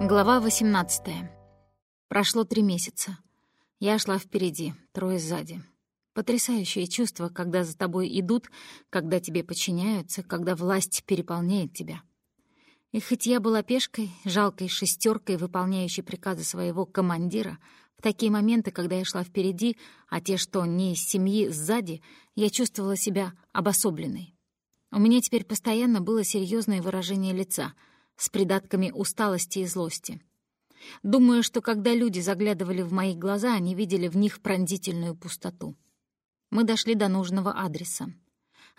Глава 18. Прошло три месяца. Я шла впереди, трое сзади. Потрясающее чувство, когда за тобой идут, когда тебе подчиняются, когда власть переполняет тебя. И хоть я была пешкой, жалкой шестеркой, выполняющей приказы своего командира, в такие моменты, когда я шла впереди, а те, что не из семьи, сзади, я чувствовала себя обособленной. У меня теперь постоянно было серьезное выражение лица — с придатками усталости и злости. Думаю, что когда люди заглядывали в мои глаза, они видели в них пронзительную пустоту. Мы дошли до нужного адреса.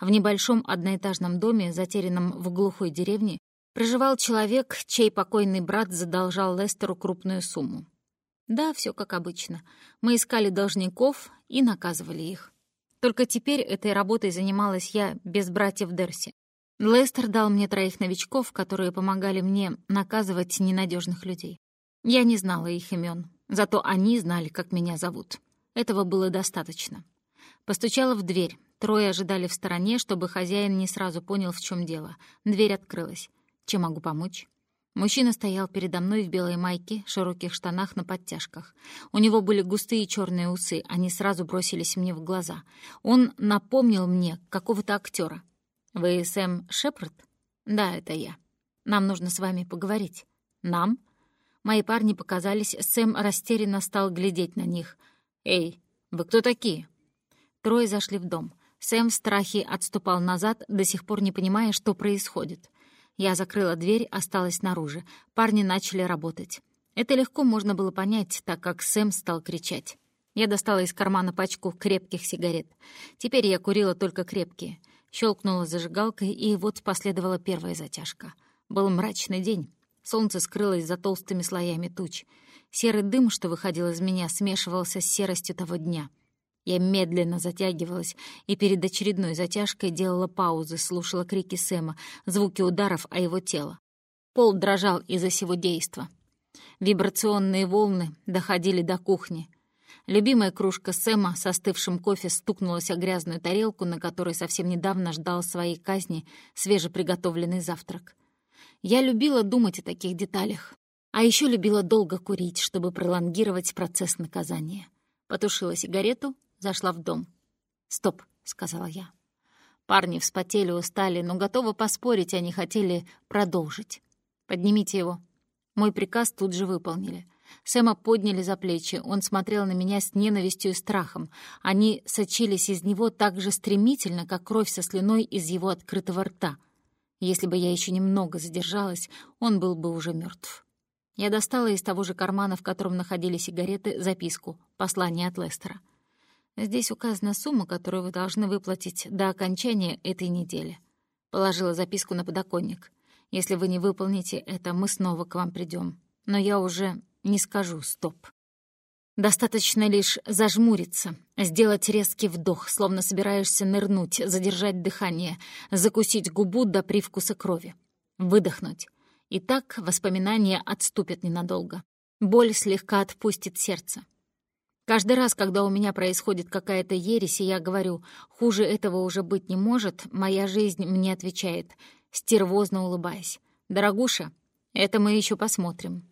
В небольшом одноэтажном доме, затерянном в глухой деревне, проживал человек, чей покойный брат задолжал Лестеру крупную сумму. Да, все как обычно. Мы искали должников и наказывали их. Только теперь этой работой занималась я без братьев Дерси. Лестер дал мне троих новичков, которые помогали мне наказывать ненадежных людей. Я не знала их имен, зато они знали, как меня зовут. Этого было достаточно. Постучала в дверь. Трое ожидали в стороне, чтобы хозяин не сразу понял, в чем дело. Дверь открылась. Чем могу помочь? Мужчина стоял передо мной в белой майке, широких штанах на подтяжках. У него были густые черные усы, они сразу бросились мне в глаза. Он напомнил мне какого-то актера. «Вы Сэм Шепард?» «Да, это я. Нам нужно с вами поговорить». «Нам?» Мои парни показались, Сэм растерянно стал глядеть на них. «Эй, вы кто такие?» Трое зашли в дом. Сэм в страхе отступал назад, до сих пор не понимая, что происходит. Я закрыла дверь, осталась снаружи. Парни начали работать. Это легко можно было понять, так как Сэм стал кричать. Я достала из кармана пачку крепких сигарет. Теперь я курила только крепкие. Щелкнула зажигалкой, и вот последовала первая затяжка. Был мрачный день. Солнце скрылось за толстыми слоями туч. Серый дым, что выходил из меня, смешивался с серостью того дня. Я медленно затягивалась и перед очередной затяжкой делала паузы, слушала крики Сэма, звуки ударов о его тело. Пол дрожал из-за сего действа. Вибрационные волны доходили до кухни — Любимая кружка Сэма с остывшим кофе стукнулась о грязную тарелку, на которой совсем недавно ждал своей казни свежеприготовленный завтрак. Я любила думать о таких деталях. А еще любила долго курить, чтобы пролонгировать процесс наказания. Потушила сигарету, зашла в дом. «Стоп», — сказала я. Парни вспотели, устали, но готовы поспорить, они хотели продолжить. «Поднимите его». Мой приказ тут же выполнили — Сэма подняли за плечи. Он смотрел на меня с ненавистью и страхом. Они сочились из него так же стремительно, как кровь со слюной из его открытого рта. Если бы я еще немного задержалась, он был бы уже мертв. Я достала из того же кармана, в котором находились сигареты, записку, послание от Лестера. Здесь указана сумма, которую вы должны выплатить до окончания этой недели. Положила записку на подоконник. Если вы не выполните это, мы снова к вам придем. Но я уже не скажу «стоп». Достаточно лишь зажмуриться, сделать резкий вдох, словно собираешься нырнуть, задержать дыхание, закусить губу до привкуса крови, выдохнуть. И так воспоминания отступят ненадолго. Боль слегка отпустит сердце. Каждый раз, когда у меня происходит какая-то ересь, и я говорю, хуже этого уже быть не может, моя жизнь мне отвечает, стервозно улыбаясь. «Дорогуша, это мы еще посмотрим.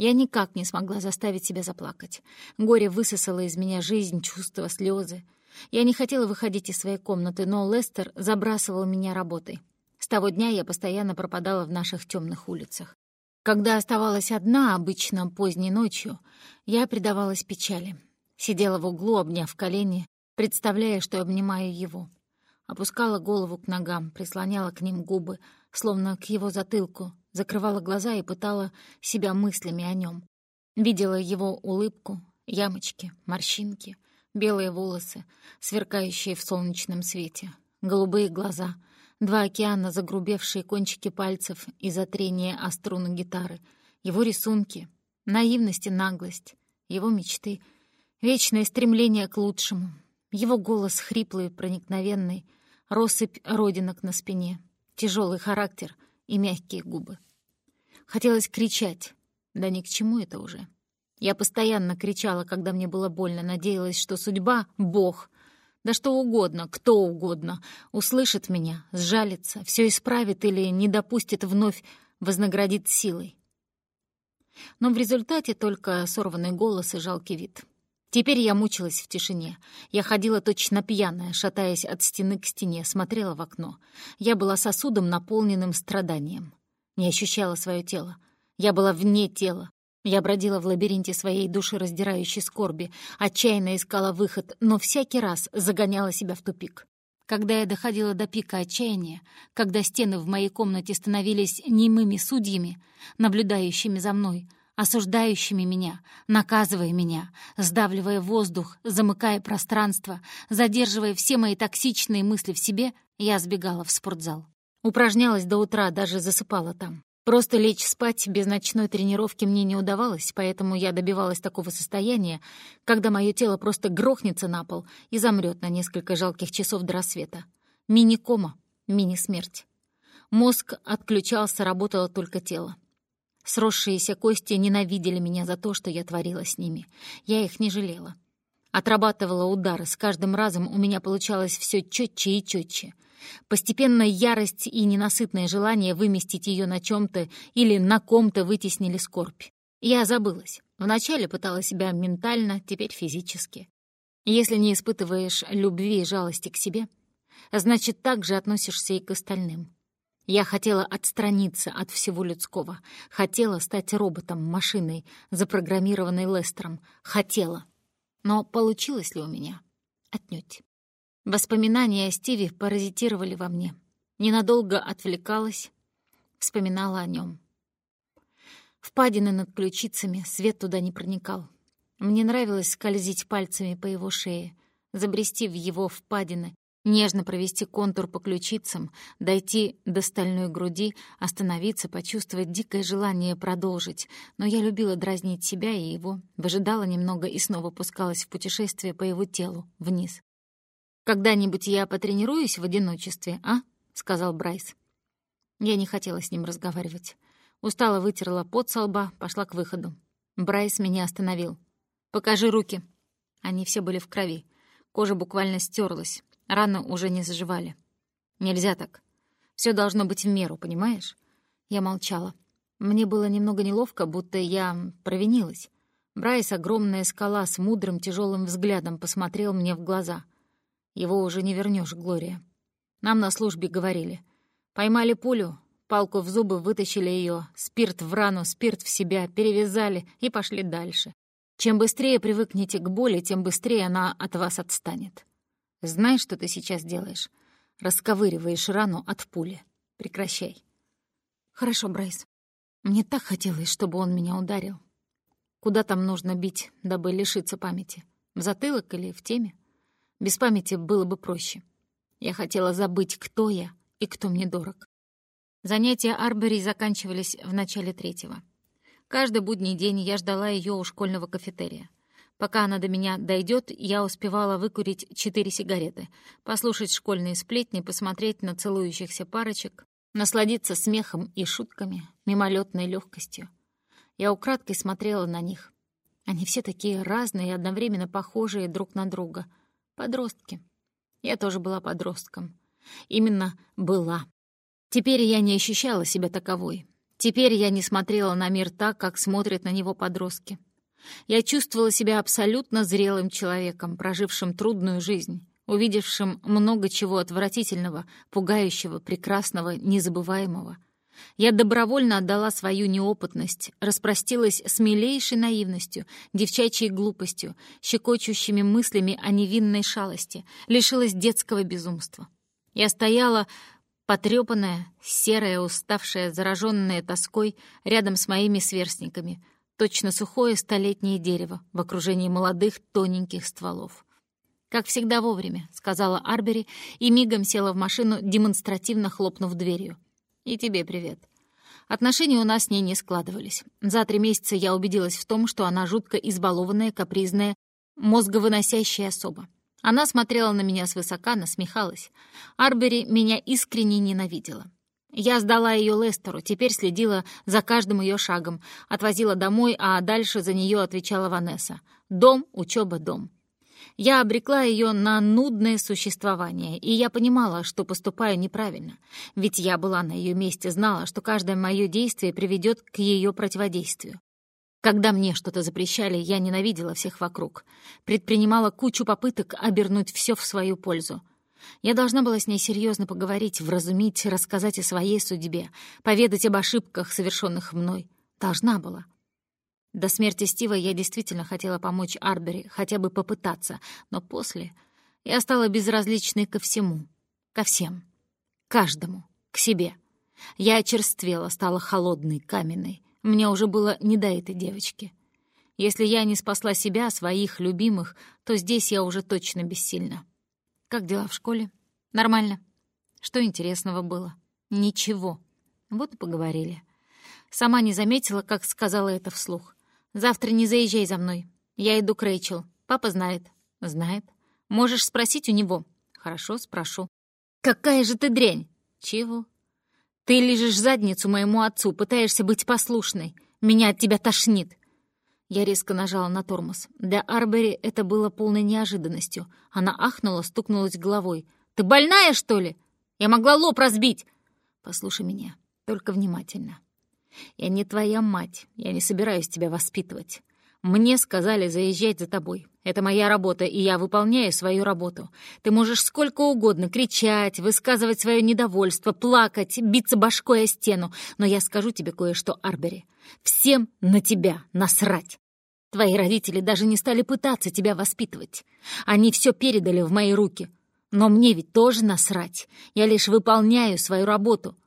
Я никак не смогла заставить себя заплакать. Горе высосало из меня жизнь, чувства, слезы. Я не хотела выходить из своей комнаты, но Лестер забрасывал меня работой. С того дня я постоянно пропадала в наших темных улицах. Когда оставалась одна, обычно поздней ночью, я предавалась печали. Сидела в углу, обняв колени, представляя, что обнимаю его. Опускала голову к ногам, прислоняла к ним губы, словно к его затылку, закрывала глаза и пытала себя мыслями о нем. Видела его улыбку, ямочки, морщинки, белые волосы, сверкающие в солнечном свете, голубые глаза, два океана, загрубевшие кончики пальцев из-за трения о струны гитары, его рисунки, наивность и наглость, его мечты, вечное стремление к лучшему, его голос хриплый, проникновенный, россыпь родинок на спине, тяжелый характер — и мягкие губы. Хотелось кричать. Да ни к чему это уже. Я постоянно кричала, когда мне было больно, надеялась, что судьба — Бог. Да что угодно, кто угодно, услышит меня, сжалится, все исправит или не допустит вновь, вознаградит силой. Но в результате только сорванный голос и жалкий вид. Теперь я мучилась в тишине. Я ходила точно пьяная, шатаясь от стены к стене, смотрела в окно. Я была сосудом, наполненным страданием. Не ощущала свое тело. Я была вне тела. Я бродила в лабиринте своей души, раздирающей скорби, отчаянно искала выход, но всякий раз загоняла себя в тупик. Когда я доходила до пика отчаяния, когда стены в моей комнате становились немыми судьями, наблюдающими за мной — осуждающими меня, наказывая меня, сдавливая воздух, замыкая пространство, задерживая все мои токсичные мысли в себе, я сбегала в спортзал. Упражнялась до утра, даже засыпала там. Просто лечь спать без ночной тренировки мне не удавалось, поэтому я добивалась такого состояния, когда мое тело просто грохнется на пол и замрет на несколько жалких часов до рассвета. Мини-кома, мини-смерть. Мозг отключался, работало только тело. Сросшиеся кости ненавидели меня за то, что я творила с ними. Я их не жалела. Отрабатывала удары, с каждым разом у меня получалось все четче и четче. Постепенно ярость и ненасытное желание выместить ее на чем-то или на ком-то вытеснили скорбь. Я забылась. Вначале пытала себя ментально, теперь физически. Если не испытываешь любви и жалости к себе, значит, так же относишься и к остальным. Я хотела отстраниться от всего людского. Хотела стать роботом, машиной, запрограммированной Лестером. Хотела. Но получилось ли у меня? Отнюдь. Воспоминания о Стиве паразитировали во мне. Ненадолго отвлекалась, вспоминала о нем. Впадины над ключицами, свет туда не проникал. Мне нравилось скользить пальцами по его шее, забрести в его впадины, Нежно провести контур по ключицам, дойти до стальной груди, остановиться, почувствовать дикое желание продолжить. Но я любила дразнить себя и его, выжидала немного и снова пускалась в путешествие по его телу, вниз. «Когда-нибудь я потренируюсь в одиночестве, а?» — сказал Брайс. Я не хотела с ним разговаривать. Устало вытерла пот со лба, пошла к выходу. Брайс меня остановил. «Покажи руки». Они все были в крови. Кожа буквально стерлась. Раны уже не заживали. Нельзя так. Все должно быть в меру, понимаешь? Я молчала. Мне было немного неловко, будто я провинилась. Брайс, огромная скала с мудрым тяжелым взглядом, посмотрел мне в глаза. Его уже не вернешь, Глория. Нам на службе говорили. Поймали пулю, палку в зубы, вытащили ее, спирт в рану, спирт в себя, перевязали и пошли дальше. Чем быстрее привыкнете к боли, тем быстрее она от вас отстанет. Знаешь, что ты сейчас делаешь? Расковыриваешь рану от пули. Прекращай. Хорошо, Брайс. Мне так хотелось, чтобы он меня ударил. Куда там нужно бить, дабы лишиться памяти? В затылок или в теме? Без памяти было бы проще. Я хотела забыть, кто я и кто мне дорог. Занятия Арбери заканчивались в начале третьего. Каждый будний день я ждала ее у школьного кафетерия. Пока она до меня дойдет, я успевала выкурить четыре сигареты, послушать школьные сплетни, посмотреть на целующихся парочек, насладиться смехом и шутками, мимолетной легкостью. Я украдкой смотрела на них. Они все такие разные и одновременно похожие друг на друга. Подростки. Я тоже была подростком. Именно была. Теперь я не ощущала себя таковой. Теперь я не смотрела на мир так, как смотрят на него подростки. Я чувствовала себя абсолютно зрелым человеком, прожившим трудную жизнь, увидевшим много чего отвратительного, пугающего, прекрасного, незабываемого. Я добровольно отдала свою неопытность, распростилась с милейшей наивностью, девчачьей глупостью, щекочущими мыслями о невинной шалости, лишилась детского безумства. Я стояла потрёпанная, серая, уставшая, зараженная тоской рядом с моими сверстниками, точно сухое столетнее дерево в окружении молодых тоненьких стволов. «Как всегда вовремя», — сказала Арбери и мигом села в машину, демонстративно хлопнув дверью. «И тебе привет». Отношения у нас с ней не складывались. За три месяца я убедилась в том, что она жутко избалованная, капризная, мозговыносящая особа. Она смотрела на меня свысока, насмехалась. Арбери меня искренне ненавидела. Я сдала ее Лестеру, теперь следила за каждым ее шагом, отвозила домой, а дальше за нее отвечала Ванесса. Дом, учеба, дом. Я обрекла ее на нудное существование, и я понимала, что поступаю неправильно. Ведь я была на ее месте, знала, что каждое мое действие приведет к ее противодействию. Когда мне что-то запрещали, я ненавидела всех вокруг. Предпринимала кучу попыток обернуть все в свою пользу. Я должна была с ней серьезно поговорить, вразумить, рассказать о своей судьбе, поведать об ошибках, совершенных мной. Должна была. До смерти Стива я действительно хотела помочь Арбери, хотя бы попытаться, но после я стала безразличной ко всему, ко всем, каждому, к себе. Я очерствела, стала холодной, каменной. Мне уже было не до этой девочки. Если я не спасла себя, своих любимых, то здесь я уже точно бессильна. Как дела в школе? Нормально. Что интересного было? Ничего. Вот и поговорили. Сама не заметила, как сказала это вслух. Завтра не заезжай за мной. Я иду к Рэйчел. Папа знает. Знает. Можешь спросить у него. Хорошо, спрошу. Какая же ты дрянь! Чего? Ты лежишь задницу моему отцу, пытаешься быть послушной. Меня от тебя тошнит. Я резко нажала на тормоз. Для Арбери это было полной неожиданностью. Она ахнула, стукнулась головой. «Ты больная, что ли? Я могла лоб разбить!» «Послушай меня, только внимательно. Я не твоя мать, я не собираюсь тебя воспитывать. Мне сказали заезжать за тобой. Это моя работа, и я выполняю свою работу. Ты можешь сколько угодно кричать, высказывать свое недовольство, плакать, биться башкой о стену, но я скажу тебе кое-что, Арбери. Всем на тебя насрать. Твои родители даже не стали пытаться тебя воспитывать. Они все передали в мои руки. Но мне ведь тоже насрать. Я лишь выполняю свою работу.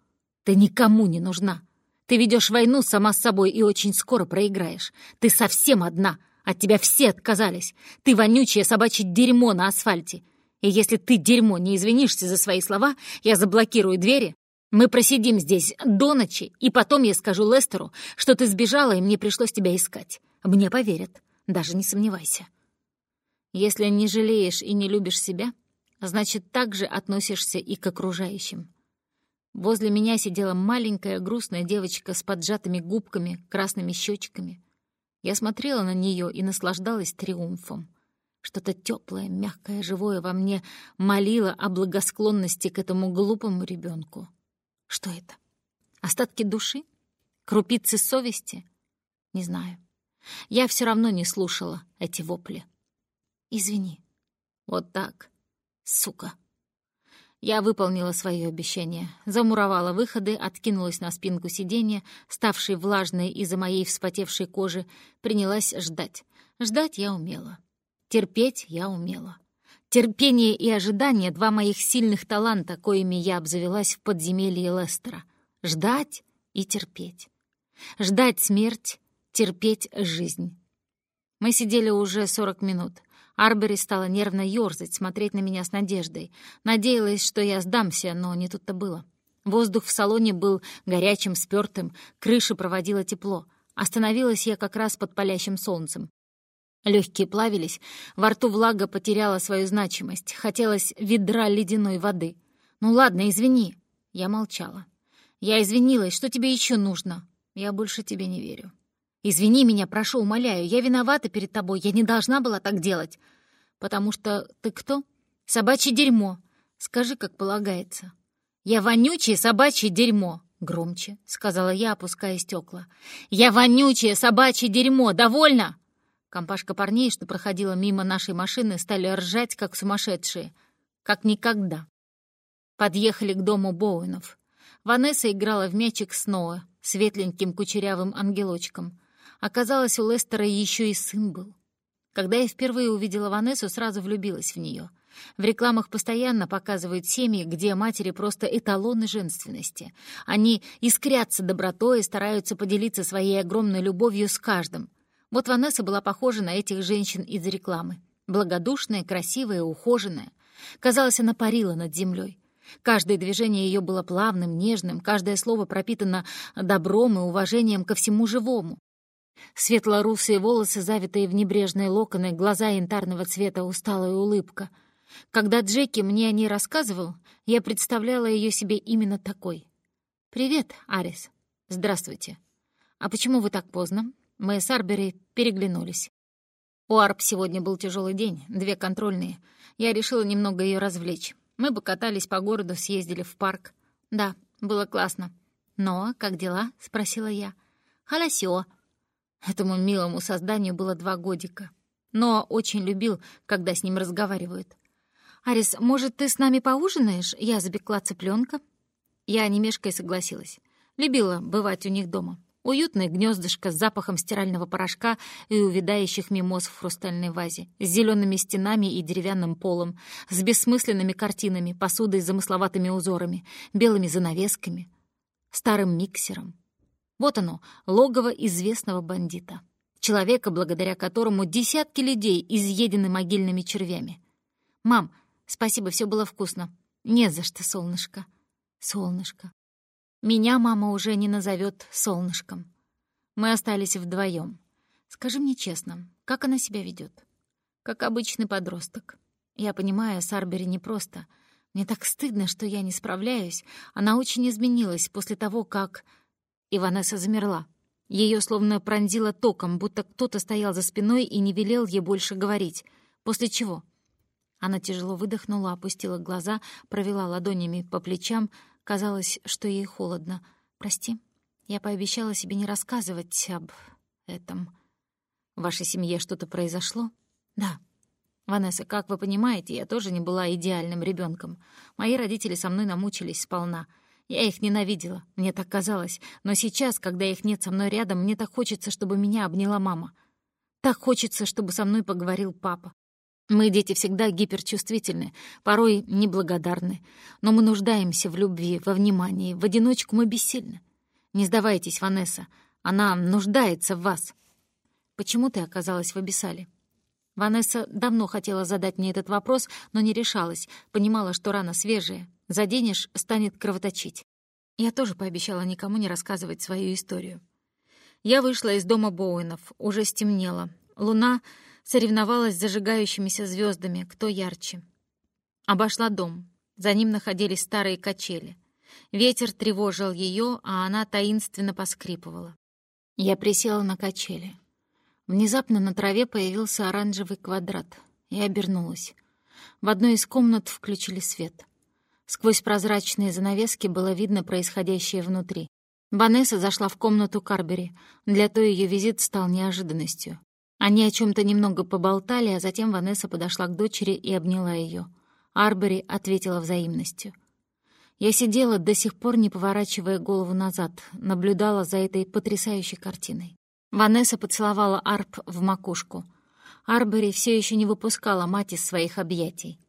Ты никому не нужна. Ты ведешь войну сама с собой и очень скоро проиграешь. Ты совсем одна. От тебя все отказались. Ты вонючее собачье дерьмо на асфальте. И если ты, дерьмо, не извинишься за свои слова, я заблокирую двери, мы просидим здесь до ночи, и потом я скажу Лестеру, что ты сбежала, и мне пришлось тебя искать. Мне поверят, даже не сомневайся. Если не жалеешь и не любишь себя, значит, так же относишься и к окружающим. Возле меня сидела маленькая грустная девочка с поджатыми губками, красными щечками. Я смотрела на нее и наслаждалась триумфом. Что-то теплое, мягкое, живое во мне молило о благосклонности к этому глупому ребенку. Что это? Остатки души? Крупицы совести? Не знаю. Я все равно не слушала эти вопли. Извини. Вот так. Сука. Я выполнила свое обещание, замуровала выходы, откинулась на спинку сиденья, ставшей влажной из-за моей вспотевшей кожи, принялась ждать. Ждать я умела. Терпеть я умела. Терпение и ожидание — два моих сильных таланта, коими я обзавелась в подземелье Лестера. Ждать и терпеть. Ждать смерть, терпеть жизнь. Мы сидели уже сорок минут — Арбери стала нервно ёрзать, смотреть на меня с надеждой. Надеялась, что я сдамся, но не тут-то было. Воздух в салоне был горячим, спёртым, крыша проводила тепло. Остановилась я как раз под палящим солнцем. Легкие плавились, во рту влага потеряла свою значимость. Хотелось ведра ледяной воды. «Ну ладно, извини». Я молчала. «Я извинилась. Что тебе еще нужно?» «Я больше тебе не верю». Извини меня, прошу, умоляю, я виновата перед тобой, я не должна была так делать. Потому что ты кто? Собачье дерьмо. Скажи, как полагается. Я вонючее собачье дерьмо. Громче, сказала я, опуская стекла. Я вонючее собачье дерьмо, довольно? Компашка парней, что проходила мимо нашей машины, стали ржать, как сумасшедшие. Как никогда. Подъехали к дому Боуэнов. Ванесса играла в мячик с Ноа, светленьким кучерявым ангелочком. Оказалось, у Лестера еще и сын был. Когда я впервые увидела Ванессу, сразу влюбилась в нее. В рекламах постоянно показывают семьи, где матери просто эталоны женственности. Они искрятся добротой и стараются поделиться своей огромной любовью с каждым. Вот Ванесса была похожа на этих женщин из рекламы. Благодушная, красивая, ухоженная. Казалось, она парила над землей. Каждое движение ее было плавным, нежным, каждое слово пропитано добром и уважением ко всему живому. Светло-русые волосы, завитые в небрежные локоны, глаза янтарного цвета, усталая улыбка. Когда Джеки мне о ней рассказывал, я представляла ее себе именно такой. «Привет, Арис. Здравствуйте. А почему вы так поздно?» Мы с Арбери переглянулись. У Арп сегодня был тяжелый день, две контрольные. Я решила немного ее развлечь. Мы бы катались по городу, съездили в парк. Да, было классно. «Но как дела?» — спросила я. «Холосё», Этому милому созданию было два годика. Но очень любил, когда с ним разговаривают. «Арис, может, ты с нами поужинаешь? Я запекла цыпленка. Я немешкой согласилась. Любила бывать у них дома. Уютное гнездышко с запахом стирального порошка и увядающих мимоз в хрустальной вазе, с зелеными стенами и деревянным полом, с бессмысленными картинами, посудой с замысловатыми узорами, белыми занавесками, старым миксером. Вот оно, логово известного бандита. Человека, благодаря которому десятки людей изъедены могильными червями. «Мам, спасибо, все было вкусно». «Не за что, солнышко». «Солнышко». Меня мама уже не назовет солнышком. Мы остались вдвоем. Скажи мне честно, как она себя ведет? Как обычный подросток. Я понимаю, с Арбери непросто. Мне так стыдно, что я не справляюсь. Она очень изменилась после того, как... Иванесса замерла. Ее словно пронзило током, будто кто-то стоял за спиной и не велел ей больше говорить. После чего? Она тяжело выдохнула, опустила глаза, провела ладонями по плечам, Казалось, что ей холодно. «Прости, я пообещала себе не рассказывать об этом. В вашей семье что-то произошло?» «Да». «Ванесса, как вы понимаете, я тоже не была идеальным ребенком. Мои родители со мной намучились сполна. Я их ненавидела, мне так казалось. Но сейчас, когда их нет со мной рядом, мне так хочется, чтобы меня обняла мама. Так хочется, чтобы со мной поговорил папа. Мы, дети, всегда гиперчувствительны, порой неблагодарны, но мы нуждаемся в любви, во внимании, в одиночку мы бессильны. Не сдавайтесь, Ванесса, она нуждается в вас. Почему ты оказалась в Абиссале? Ванесса давно хотела задать мне этот вопрос, но не решалась, понимала, что рана свежая, заденешь — станет кровоточить. Я тоже пообещала никому не рассказывать свою историю. Я вышла из дома Боуэнов, уже стемнело. Луна соревновалась с зажигающимися звездами, кто ярче. Обошла дом. За ним находились старые качели. Ветер тревожил ее, а она таинственно поскрипывала. Я присела на качели. Внезапно на траве появился оранжевый квадрат. и обернулась. В одной из комнат включили свет. Сквозь прозрачные занавески было видно происходящее внутри. Ванесса зашла в комнату Карбери. Для той ее визит стал неожиданностью. Они о чем то немного поболтали, а затем Ванесса подошла к дочери и обняла ее. Арбери ответила взаимностью. Я сидела, до сих пор не поворачивая голову назад, наблюдала за этой потрясающей картиной. Ванесса поцеловала Арп в макушку. Арбери все еще не выпускала мать из своих объятий.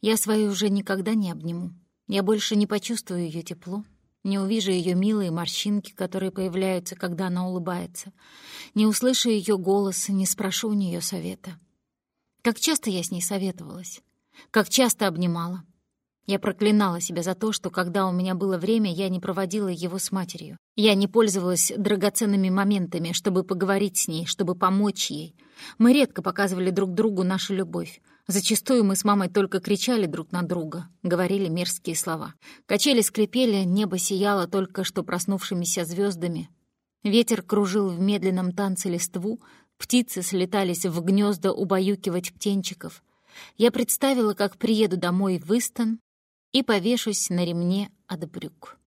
Я свою уже никогда не обниму. Я больше не почувствую ее тепло, не увижу ее милые морщинки, которые появляются, когда она улыбается, не услышу ее голос, не спрошу у нее совета. Как часто я с ней советовалась, как часто обнимала. Я проклинала себя за то, что когда у меня было время, я не проводила его с матерью. Я не пользовалась драгоценными моментами, чтобы поговорить с ней, чтобы помочь ей. Мы редко показывали друг другу нашу любовь. Зачастую мы с мамой только кричали друг на друга, говорили мерзкие слова. Качели скрипели, небо сияло только что проснувшимися звездами. Ветер кружил в медленном танце листву, птицы слетались в гнезда убаюкивать птенчиков. Я представила, как приеду домой в Истон и повешусь на ремне от брюк.